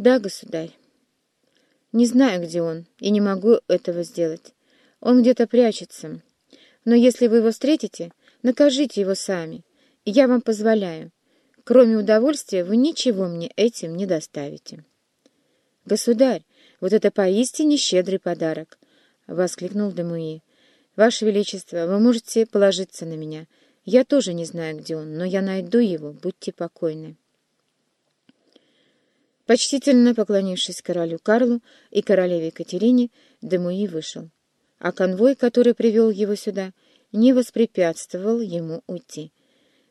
«Да, государь. Не знаю, где он, и не могу этого сделать. Он где-то прячется. Но если вы его встретите, накажите его сами, и я вам позволяю. Кроме удовольствия вы ничего мне этим не доставите». «Государь, вот это поистине щедрый подарок!» — воскликнул Демуи. «Ваше Величество, вы можете положиться на меня. Я тоже не знаю, где он, но я найду его, будьте покойны». Почтительно поклонившись королю Карлу и королеве Екатерине, Демуи вышел. А конвой, который привел его сюда, не воспрепятствовал ему уйти.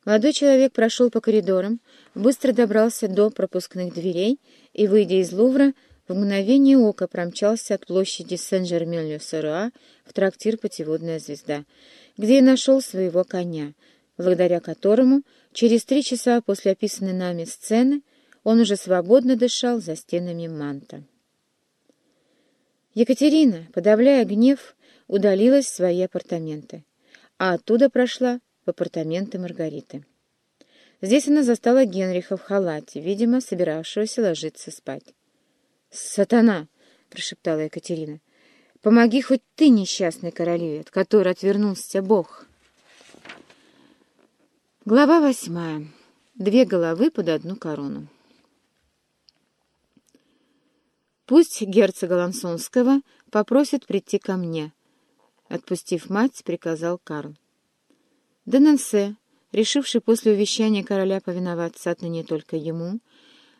Молодой человек прошел по коридорам, быстро добрался до пропускных дверей и, выйдя из Лувра, в мгновение ока промчался от площади Сен-Жермен-Ле-Серуа в трактир «Путеводная звезда», где и нашел своего коня, благодаря которому через три часа после описанной нами сцены он уже свободно дышал за стенами манта. Екатерина, подавляя гнев, удалилась в свои апартаменты, а оттуда прошла в апартаменты Маргариты. Здесь она застала Генриха в халате, видимо, собиравшегося ложиться спать. «Сатана!» — прошептала Екатерина. «Помоги хоть ты, несчастной королеве, от которой отвернулся Бог!» Глава восьмая. Две головы под одну корону. «Пусть герцога Лансонского попросят прийти ко мне», — отпустив мать, приказал Карл. Дененсе, решивший после увещания короля повиноваться отныне только ему,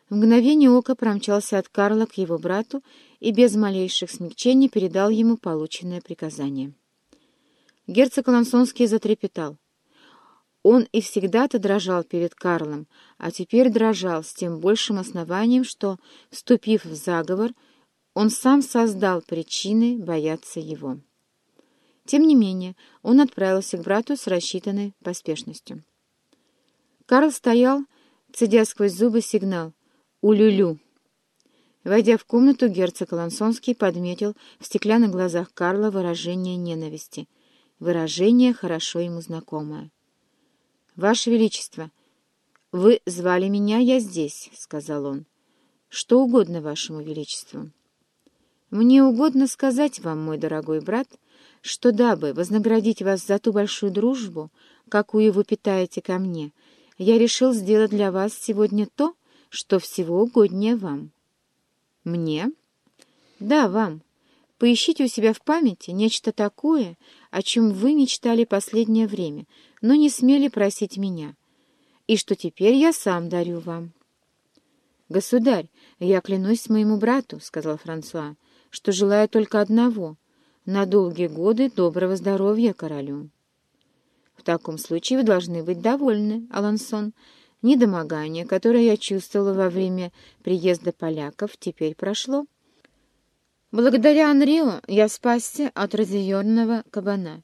в мгновение ока промчался от Карла к его брату и без малейших смягчений передал ему полученное приказание. Герцог Лансонский затрепетал. Он и всегда-то дрожал перед Карлом, а теперь дрожал с тем большим основанием, что, вступив в заговор, он сам создал причины бояться его. Тем не менее, он отправился к брату с рассчитанной поспешностью. Карл стоял, цедя сквозь зубы сигнал «Улюлю». Войдя в комнату, герцог Лансонский подметил в стеклянных глазах Карла выражение ненависти, выражение, хорошо ему знакомое. «Ваше Величество, вы звали меня, я здесь», — сказал он. «Что угодно Вашему Величеству». «Мне угодно сказать вам, мой дорогой брат, что дабы вознаградить вас за ту большую дружбу, какую вы питаете ко мне, я решил сделать для вас сегодня то, что всего угоднее вам. Мне? Да, вам. Поищите у себя в памяти нечто такое, о чем вы мечтали последнее время, но не смели просить меня, и что теперь я сам дарю вам. «Государь, я клянусь моему брату», — сказал Франсуа, — «что желаю только одного — на долгие годы доброго здоровья королю». «В таком случае вы должны быть довольны, Алансон», Недомогание, которое я чувствовала во время приезда поляков, теперь прошло. Благодаря Анрио я спасся от разъяренного кабана,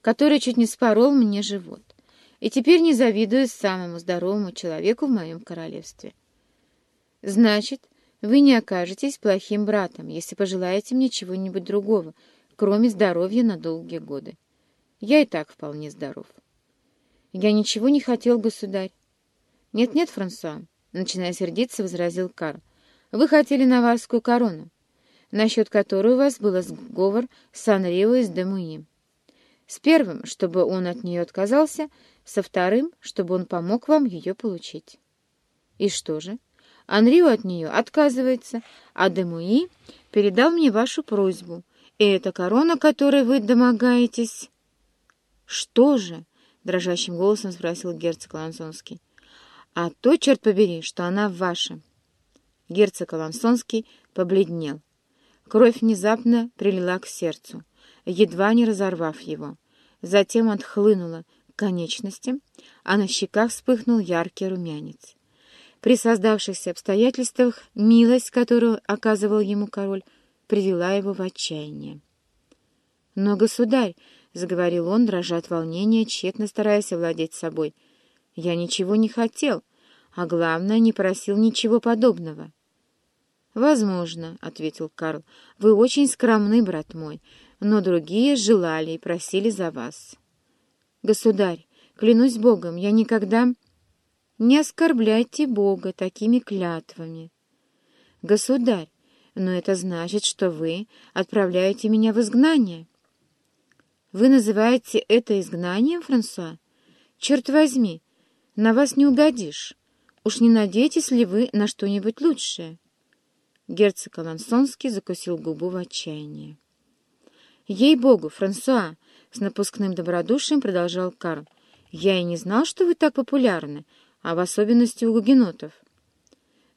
который чуть не спорол мне живот, и теперь не завидую самому здоровому человеку в моем королевстве. Значит, вы не окажетесь плохим братом, если пожелаете мне чего-нибудь другого, кроме здоровья на долгие годы. Я и так вполне здоров. Я ничего не хотел, государь. «Нет-нет, Франсуа», — начиная сердиться, возразил Карл. «Вы хотели наварскую корону, насчет которой у вас был сговор с Анрио из Демуи. С первым, чтобы он от нее отказался, со вторым, чтобы он помог вам ее получить». «И что же?» Анрио от нее отказывается, а Демуи передал мне вашу просьбу. И эта корона, которой вы домогаетесь...» «Что же?» — дрожащим голосом спросил герцог Лансонский. А то, черт побери, что она ваша. Герцог Алансонский побледнел. Кровь внезапно прилила к сердцу, едва не разорвав его. Затем отхлынула к конечностям, а на щеках вспыхнул яркий румянец. При создавшихся обстоятельствах милость, которую оказывал ему король, привела его в отчаяние. «Но, государь», — заговорил он, дрожа от волнения, тщетно стараясь овладеть собой, — «я ничего не хотел а главное, не просил ничего подобного. «Возможно», — ответил Карл, — «вы очень скромны, брат мой, но другие желали и просили за вас». «Государь, клянусь Богом, я никогда...» «Не оскорбляйте Бога такими клятвами». «Государь, но это значит, что вы отправляете меня в изгнание». «Вы называете это изгнанием, Франсуа? Черт возьми, на вас не угодишь. Уж не надеетесь ли вы на что-нибудь лучшее?» Герцог Алансонский закусил губу в отчаянии. «Ей-богу, Франсуа!» — с напускным добродушием продолжал Карл. «Я и не знал, что вы так популярны, а в особенности у гугенотов.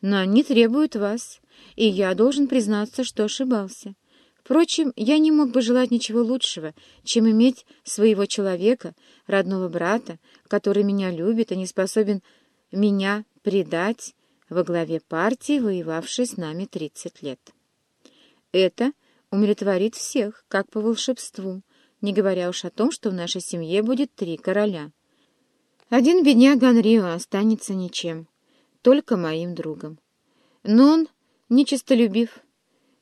Но они требуют вас, и я должен признаться, что ошибался. Впрочем, я не мог бы желать ничего лучшего, чем иметь своего человека, родного брата, который меня любит и не способен меня предать во главе партии, воевавшей с нами тридцать лет. Это умиротворит всех, как по волшебству, не говоря уж о том, что в нашей семье будет три короля. Один бедняга Анрио останется ничем, только моим другом. Но он нечистолюбив,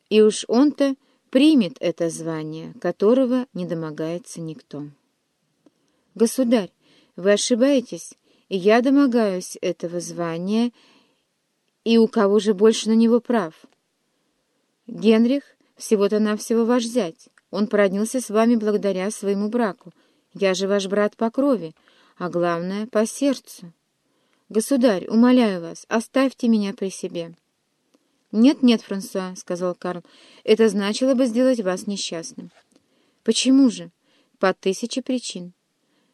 и уж он-то примет это звание, которого не домогается никто. Государь, вы ошибаетесь, и я домогаюсь этого звания, и у кого же больше на него прав? Генрих всего-то навсего ваш зять. Он породнился с вами благодаря своему браку. Я же ваш брат по крови, а главное, по сердцу. Государь, умоляю вас, оставьте меня при себе. «Нет-нет, Франсуа», — сказал Карл, — «это значило бы сделать вас несчастным». «Почему же?» «По тысяче причин».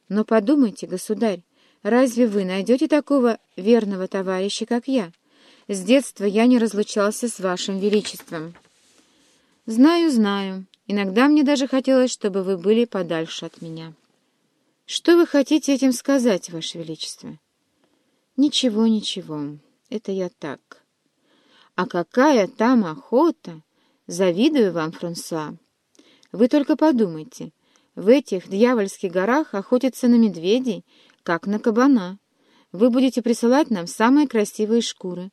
«Но подумайте, государь, разве вы найдете такого верного товарища, как я?» С детства я не разлучался с вашим величеством. Знаю, знаю. Иногда мне даже хотелось, чтобы вы были подальше от меня. Что вы хотите этим сказать, ваше величество? Ничего, ничего. Это я так. А какая там охота! Завидую вам, Франсуа. Вы только подумайте. В этих дьявольских горах охотятся на медведей, как на кабана. Вы будете присылать нам самые красивые шкуры.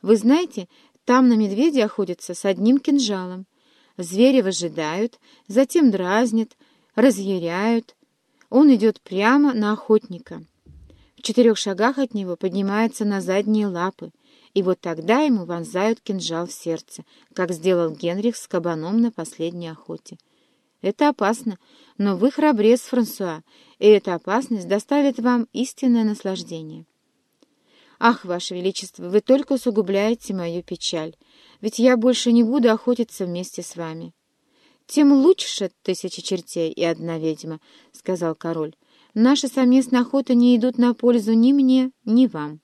Вы знаете, там на медведя охотятся с одним кинжалом. Звери выжидают, затем дразнят, разъяряют. Он идет прямо на охотника. В четырех шагах от него поднимается на задние лапы, и вот тогда ему вонзают кинжал в сердце, как сделал Генрих с кабаном на последней охоте. Это опасно, но вы храбрец, Франсуа, и эта опасность доставит вам истинное наслаждение. «Ах, Ваше Величество, вы только усугубляете мою печаль, ведь я больше не буду охотиться вместе с вами». «Тем лучше тысячи чертей и одна ведьма», — сказал король. «Наши совместные охоты не идут на пользу ни мне, ни вам».